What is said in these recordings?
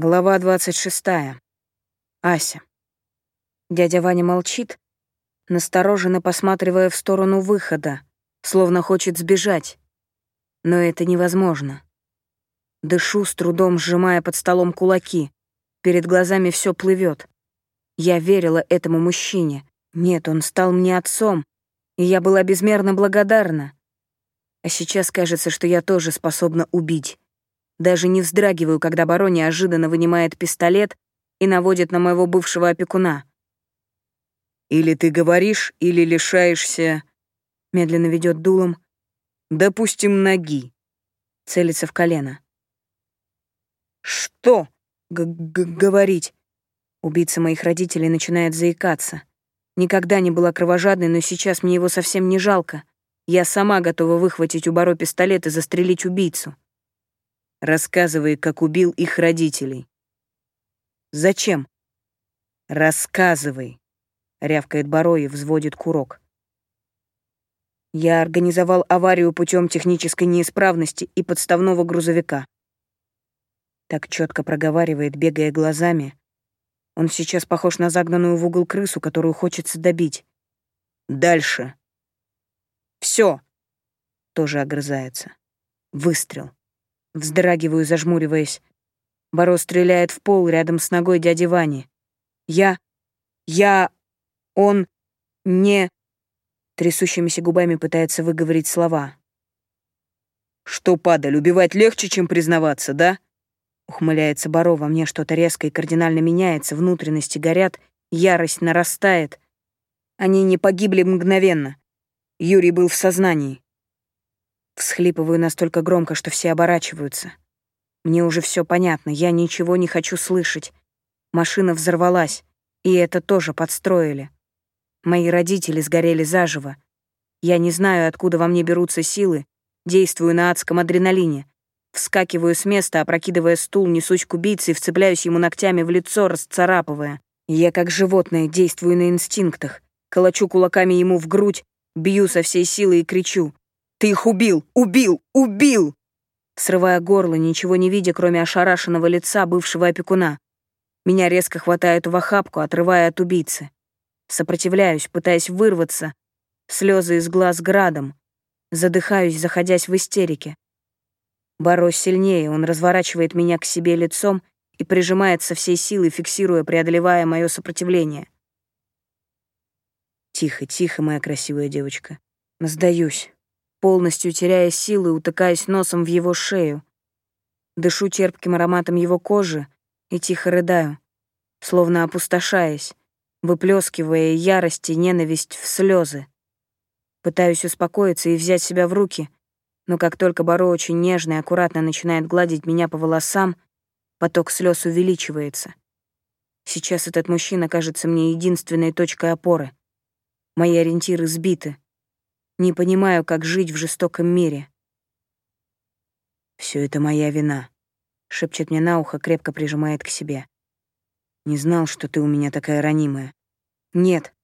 Глава 26. Ася. Дядя Ваня молчит, настороженно посматривая в сторону выхода, словно хочет сбежать. Но это невозможно. Дышу, с трудом сжимая под столом кулаки. Перед глазами все плывет. Я верила этому мужчине. Нет, он стал мне отцом, и я была безмерно благодарна. А сейчас кажется, что я тоже способна убить. Даже не вздрагиваю, когда Баро неожиданно вынимает пистолет и наводит на моего бывшего опекуна. «Или ты говоришь, или лишаешься...» Медленно ведет дулом. «Допустим, ноги». Целится в колено. «Что?» Г -г «Говорить». Убийца моих родителей начинает заикаться. Никогда не была кровожадной, но сейчас мне его совсем не жалко. Я сама готова выхватить у Баро пистолет и застрелить убийцу. Рассказывай, как убил их родителей. Зачем? Рассказывай, рявкает Баро и взводит курок. Я организовал аварию путем технической неисправности и подставного грузовика. Так четко проговаривает, бегая глазами. Он сейчас похож на загнанную в угол крысу, которую хочется добить. Дальше. Все. Тоже огрызается. Выстрел. Вздрагиваю, зажмуриваясь. Боро стреляет в пол рядом с ногой дяди Вани. Я... Я... Он... Не... Трясущимися губами пытается выговорить слова. «Что, падаль, убивать легче, чем признаваться, да?» Ухмыляется Боро, во мне что-то резко и кардинально меняется, внутренности горят, ярость нарастает. Они не погибли мгновенно. Юрий был в сознании. Всхлипываю настолько громко, что все оборачиваются. Мне уже все понятно, я ничего не хочу слышать. Машина взорвалась, и это тоже подстроили. Мои родители сгорели заживо. Я не знаю, откуда во мне берутся силы, действую на адском адреналине. Вскакиваю с места, опрокидывая стул, несусь к убийце и вцепляюсь ему ногтями в лицо, расцарапывая. Я как животное действую на инстинктах, колочу кулаками ему в грудь, бью со всей силы и кричу. Ты их убил! Убил! Убил!» Срывая горло, ничего не видя, кроме ошарашенного лица бывшего опекуна. Меня резко хватают в охапку, отрывая от убийцы. Сопротивляюсь, пытаясь вырваться. Слезы из глаз градом. Задыхаюсь, заходясь в истерике. Борос сильнее, он разворачивает меня к себе лицом и прижимает со всей силы, фиксируя, преодолевая мое сопротивление. Тихо, тихо, моя красивая девочка. Сдаюсь полностью теряя силы, утыкаясь носом в его шею. Дышу терпким ароматом его кожи и тихо рыдаю, словно опустошаясь, выплескивая ярость и ненависть в слезы. Пытаюсь успокоиться и взять себя в руки, но как только Баро очень нежно и аккуратно начинает гладить меня по волосам, поток слез увеличивается. Сейчас этот мужчина кажется мне единственной точкой опоры. Мои ориентиры сбиты. Не понимаю, как жить в жестоком мире. Все это моя вина», — шепчет мне на ухо, крепко прижимает к себе. «Не знал, что ты у меня такая ранимая». «Нет».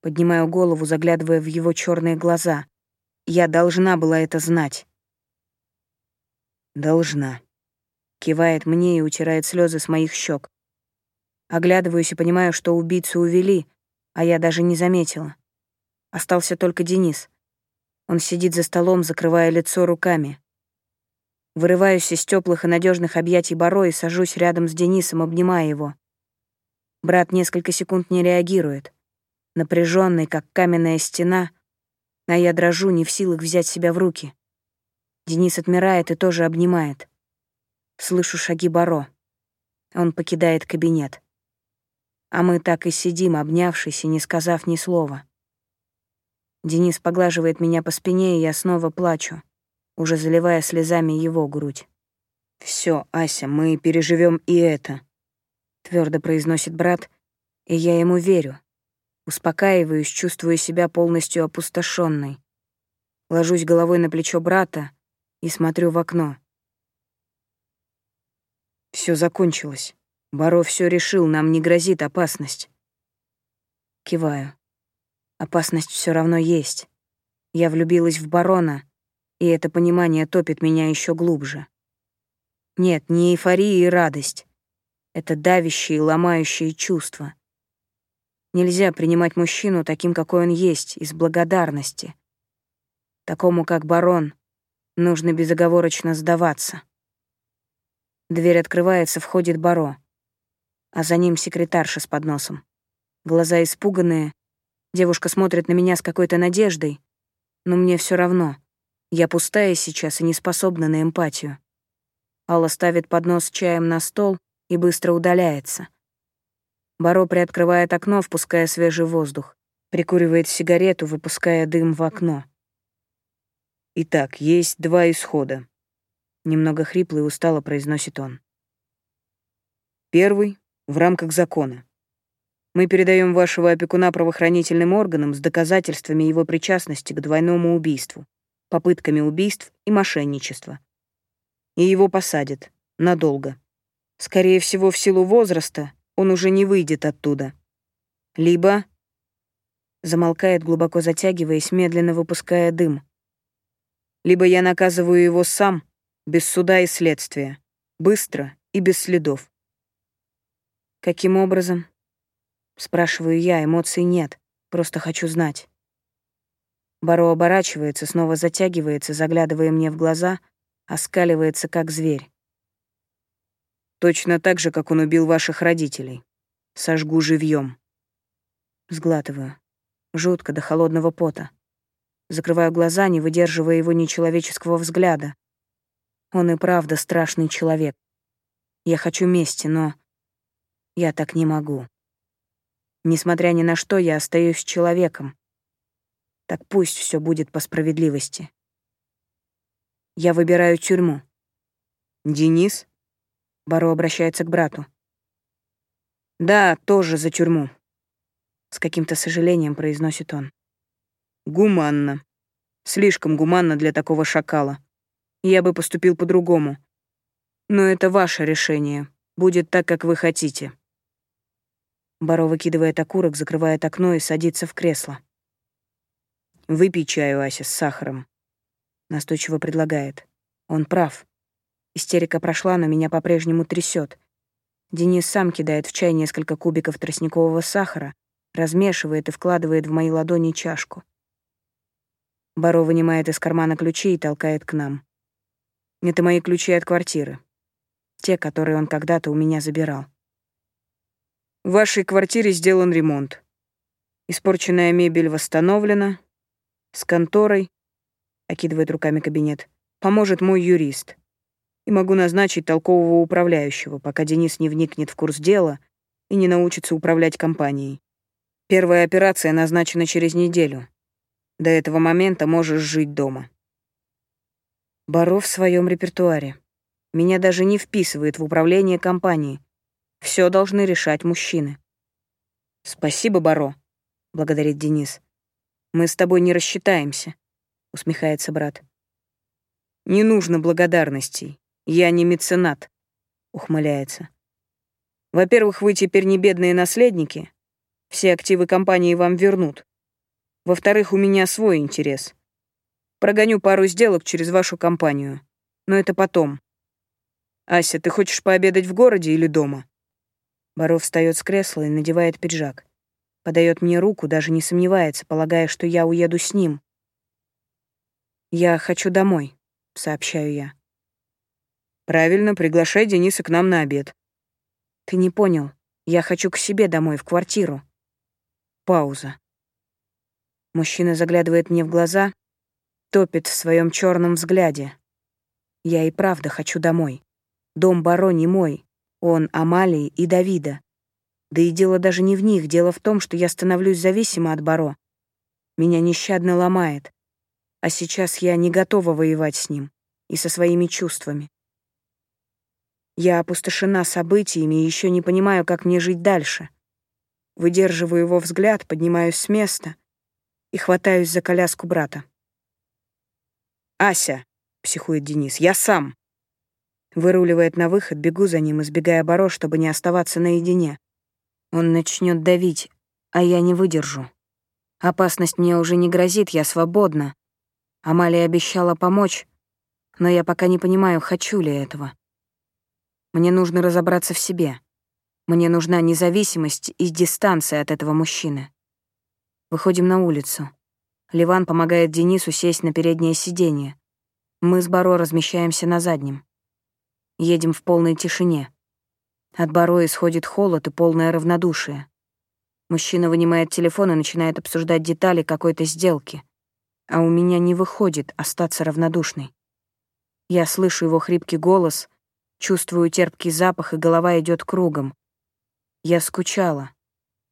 Поднимаю голову, заглядывая в его черные глаза. «Я должна была это знать». «Должна», — кивает мне и утирает слезы с моих щек. Оглядываюсь и понимаю, что убийцу увели, а я даже не заметила. Остался только Денис. Он сидит за столом, закрывая лицо руками. Вырываюсь из теплых и надежных объятий Баро и сажусь рядом с Денисом, обнимая его. Брат несколько секунд не реагирует. Напряженный, как каменная стена, а я дрожу, не в силах взять себя в руки. Денис отмирает и тоже обнимает. Слышу шаги Баро. Он покидает кабинет. А мы так и сидим, обнявшись и не сказав ни слова. Денис поглаживает меня по спине, и я снова плачу, уже заливая слезами его грудь. Все, Ася, мы переживем и это», — твердо произносит брат, и я ему верю. Успокаиваюсь, чувствую себя полностью опустошенной. Ложусь головой на плечо брата и смотрю в окно. Все закончилось. Баро все решил, нам не грозит опасность. Киваю. Опасность все равно есть. Я влюбилась в барона, и это понимание топит меня еще глубже. Нет, не эйфория и радость. Это давящее и ломающее чувство. Нельзя принимать мужчину таким, какой он есть, из благодарности. Такому, как барон, нужно безоговорочно сдаваться. Дверь открывается, входит Баро, а за ним секретарша с подносом. Глаза испуганные, девушка смотрит на меня с какой-то надеждой, но мне все равно. Я пустая сейчас и не способна на эмпатию. Алла ставит поднос с чаем на стол и быстро удаляется. Баро приоткрывает окно, впуская свежий воздух, прикуривает сигарету, выпуская дым в окно. Итак, есть два исхода. Немного хрипло и устало произносит он. Первый — в рамках закона. Мы передаем вашего опекуна правоохранительным органам с доказательствами его причастности к двойному убийству, попытками убийств и мошенничества. И его посадят. Надолго. Скорее всего, в силу возраста он уже не выйдет оттуда. Либо... Замолкает, глубоко затягиваясь, медленно выпуская дым. Либо я наказываю его сам, без суда и следствия, быстро и без следов. Каким образом? Спрашиваю я, эмоций нет, просто хочу знать. Баро оборачивается, снова затягивается, заглядывая мне в глаза, оскаливается, как зверь. Точно так же, как он убил ваших родителей. Сожгу живьем. Сглатываю. Жутко до холодного пота. Закрываю глаза, не выдерживая его нечеловеческого взгляда. Он и правда страшный человек. Я хочу мести, но я так не могу. Несмотря ни на что, я остаюсь человеком. Так пусть все будет по справедливости. Я выбираю тюрьму. Денис? Баро обращается к брату. Да, тоже за тюрьму. С каким-то сожалением произносит он. Гуманно. Слишком гуманно для такого шакала. Я бы поступил по-другому. Но это ваше решение. Будет так, как вы хотите. Баро выкидывает окурок, закрывает окно и садится в кресло. «Выпей чаю, Ася, с сахаром», — настойчиво предлагает. Он прав. Истерика прошла, но меня по-прежнему трясет. Денис сам кидает в чай несколько кубиков тростникового сахара, размешивает и вкладывает в мои ладони чашку. Баро вынимает из кармана ключи и толкает к нам. Это мои ключи от квартиры. Те, которые он когда-то у меня забирал. В вашей квартире сделан ремонт. Испорченная мебель восстановлена. С конторой, окидывает руками кабинет, поможет мой юрист. И могу назначить толкового управляющего, пока Денис не вникнет в курс дела и не научится управлять компанией. Первая операция назначена через неделю. До этого момента можешь жить дома. Баро в своем репертуаре. Меня даже не вписывает в управление компанией. Все должны решать мужчины. «Спасибо, Баро», — благодарит Денис. «Мы с тобой не рассчитаемся», — усмехается брат. «Не нужно благодарностей. Я не меценат», — ухмыляется. «Во-первых, вы теперь не бедные наследники. Все активы компании вам вернут. Во-вторых, у меня свой интерес. Прогоню пару сделок через вашу компанию. Но это потом. Ася, ты хочешь пообедать в городе или дома?» Баров встает с кресла и надевает пиджак. Подает мне руку, даже не сомневается, полагая, что я уеду с ним. «Я хочу домой», — сообщаю я. «Правильно, приглашай Дениса к нам на обед». «Ты не понял. Я хочу к себе домой, в квартиру». Пауза. Мужчина заглядывает мне в глаза, топит в своем черном взгляде. Я и правда хочу домой. Дом Баро не мой, он Амалии и Давида. Да и дело даже не в них, дело в том, что я становлюсь зависима от Баро. Меня нещадно ломает. А сейчас я не готова воевать с ним и со своими чувствами. Я опустошена событиями и еще не понимаю, как мне жить дальше. Выдерживаю его взгляд, поднимаюсь с места и хватаюсь за коляску брата. «Ася!» — психует Денис. «Я сам!» Выруливает на выход, бегу за ним, избегая Баро, чтобы не оставаться наедине. Он начнет давить, а я не выдержу. Опасность мне уже не грозит, я свободна. Амалия обещала помочь, но я пока не понимаю, хочу ли этого. Мне нужно разобраться в себе, Мне нужна независимость и дистанция от этого мужчины. Выходим на улицу. Ливан помогает Денису сесть на переднее сиденье. Мы с Баро размещаемся на заднем. Едем в полной тишине. От Баро исходит холод и полное равнодушие. Мужчина вынимает телефон и начинает обсуждать детали какой-то сделки. А у меня не выходит остаться равнодушной. Я слышу его хрипкий голос, чувствую терпкий запах, и голова идет кругом. Я скучала,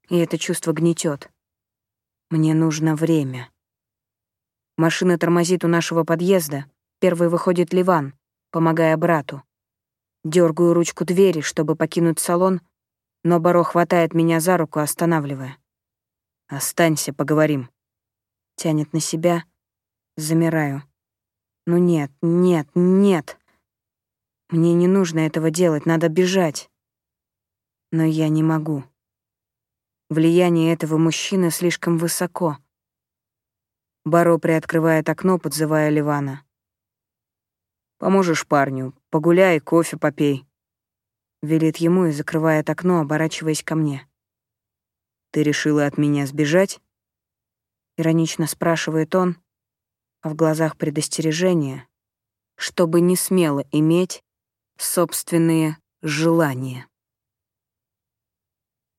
и это чувство гнетет. Мне нужно время. Машина тормозит у нашего подъезда. Первый выходит Ливан, помогая брату. Дергаю ручку двери, чтобы покинуть салон, но Баро хватает меня за руку, останавливая. «Останься, поговорим». Тянет на себя. Замираю. «Ну нет, нет, нет. Мне не нужно этого делать, надо бежать но я не могу. Влияние этого мужчины слишком высоко. Баро приоткрывает окно, подзывая Ливана. «Поможешь парню, погуляй, кофе попей», — велит ему и закрывает окно, оборачиваясь ко мне. «Ты решила от меня сбежать?» Иронично спрашивает он, а в глазах предостережение, чтобы не смело иметь собственные желания.